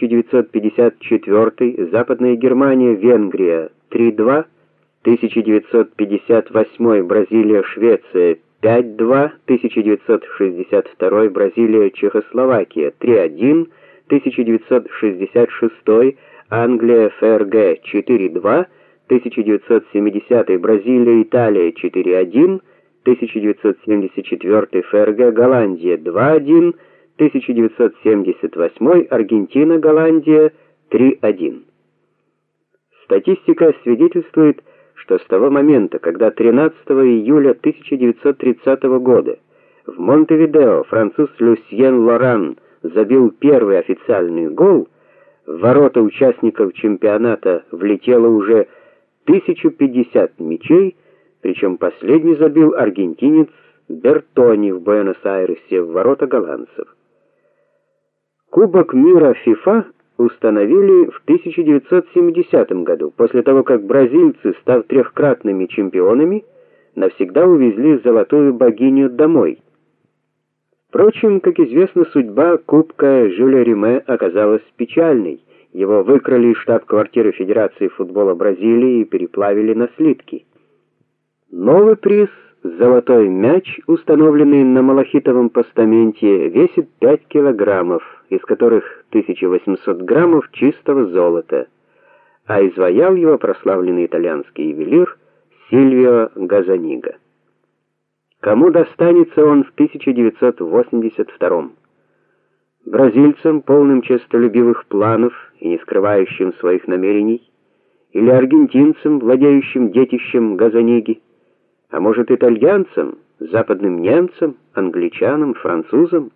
1954, Западная Германия, Венгрия 3:2, 1958 Бразилия, Швеция 5:2, 1962 Бразилия, Чехословакия 3:1, 1966 Англия, ФРГ 4:2, 1970 Бразилия, Италия 4:1, 1974 ФРГ, Голландия 2:1, 1978 Аргентина, Голландия 3:1. Статистика свидетельствует, что с того момента, когда 13 июля 1930 года в Монтевидео француз Люсьен Лоран забил первый официальный гол, в ворота участников чемпионата влетело уже 1050 мячей, причем последний забил аргентинец Бертони в Буэнос-Айресе в ворота голландцев. Кубок мира FIFA установили в 1970 году, после того как бразильцы, став трехкратными чемпионами, навсегда увезли золотую богиню домой. Впрочем, как известно, судьба Кубка Жюля Риме оказалась печальной. Его выкрали из штаб-квартиры Федерации футбола Бразилии и переплавили на слитки. Новый приз Золотой мяч, установленный на малахитовом постаменте, весит 5 килограммов, из которых 1800 граммов чистого золота, а изваял его прославленный итальянский ювелир Сильвио Газанига. Кому достанется он в 1982 Бразильцам, полным честолюбивых планов и не скрывающим своих намерений, или аргентинцам, владеющим детищем Газаниги? А может, итальянцам, западным немцам, англичанам, французам?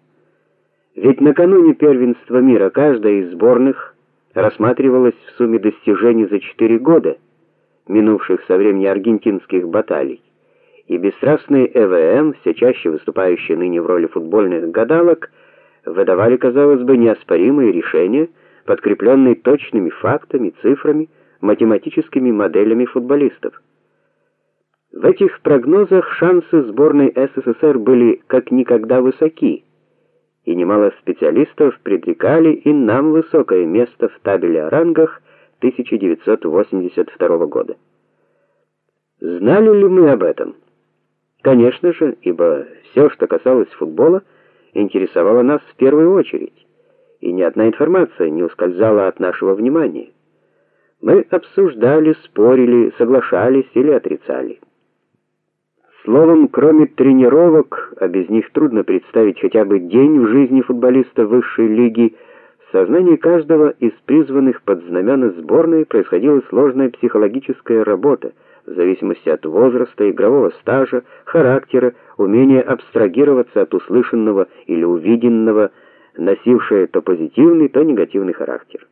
Ведь накануне первенства мира каждая из сборных рассматривалась в сумме достижений за четыре года, минувших со времени аргентинских баталий. И бесстрастные ЭВМ, все чаще выступающие ныне в роли футбольных гадалок, выдавали, казалось бы, неоспоримые решения, подкрепленные точными фактами, цифрами, математическими моделями футболистов. В этих прогнозах шансы сборной СССР были как никогда высоки, и немало специалистов предрекали и нам высокое место в табеле о рангах 1982 года. Знали ли мы об этом? Конечно же, ибо все, что касалось футбола, интересовало нас в первую очередь, и ни одна информация не ускользала от нашего внимания. Мы обсуждали, спорили, соглашались или отрицали. Словом, кроме тренировок, а без них трудно представить хотя бы день в жизни футболиста высшей лиги, в сознании каждого из призванных под знамена сборной происходила сложная психологическая работа, в зависимости от возраста, игрового стажа, характера, умения абстрагироваться от услышанного или увиденного, носившая то позитивный, то негативный характер.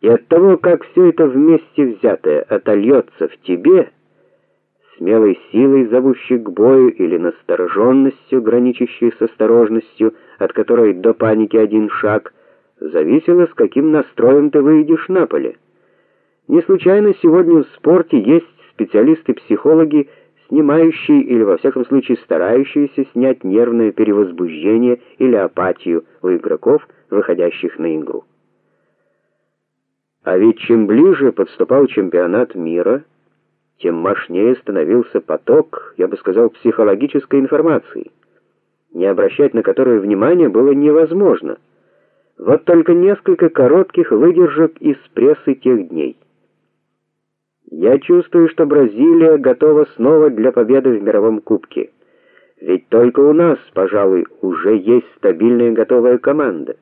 И от того, как все это вместе взятое отольется в тебе, смелой силой, зовущей к бою, или настороженностью, граничащей с осторожностью, от которой до паники один шаг, зависело, с каким настроем ты выйдешь на поле. Не случайно сегодня в спорте есть специалисты-психологи, снимающие или во всяком случае старающиеся снять нервное перевозбуждение или апатию у игроков, выходящих на игру. А ведь чем ближе подступал чемпионат мира, тем мощнее становился поток, я бы сказал, психологической информации, не обращать на которую внимание было невозможно. Вот только несколько коротких выдержек из прессы тех дней. Я чувствую, что Бразилия готова снова для победы в мировом кубке. Ведь только у нас, пожалуй, уже есть стабильная готовая команда.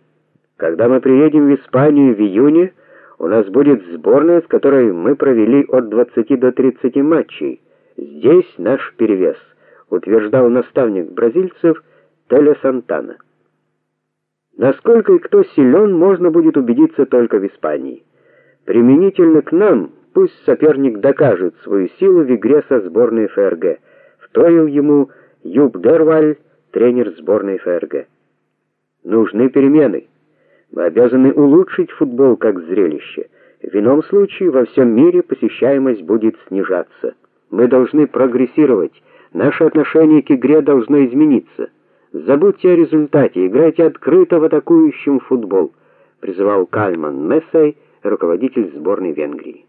Когда мы приедем в Испанию в июне, у нас будет сборная, с которой мы провели от 20 до 30 матчей. Здесь наш перевес, утверждал наставник бразильцев Теле Сантана. Насколько и кто силен, можно будет убедиться только в Испании. Применительно к нам, пусть соперник докажет свою силу в игре со сборной ФРГ. Вторил ему Юб Дерваль, тренер сборной ФРГ. Нужны перемены. Мы обязаны улучшить футбол как зрелище. В ином случае во всем мире посещаемость будет снижаться. Мы должны прогрессировать. Наше отношение к игре должно измениться. Забудьте о результате, играйте открыто в атакующем футбол. призывал Кальман Мессай, руководитель сборной Венгрии.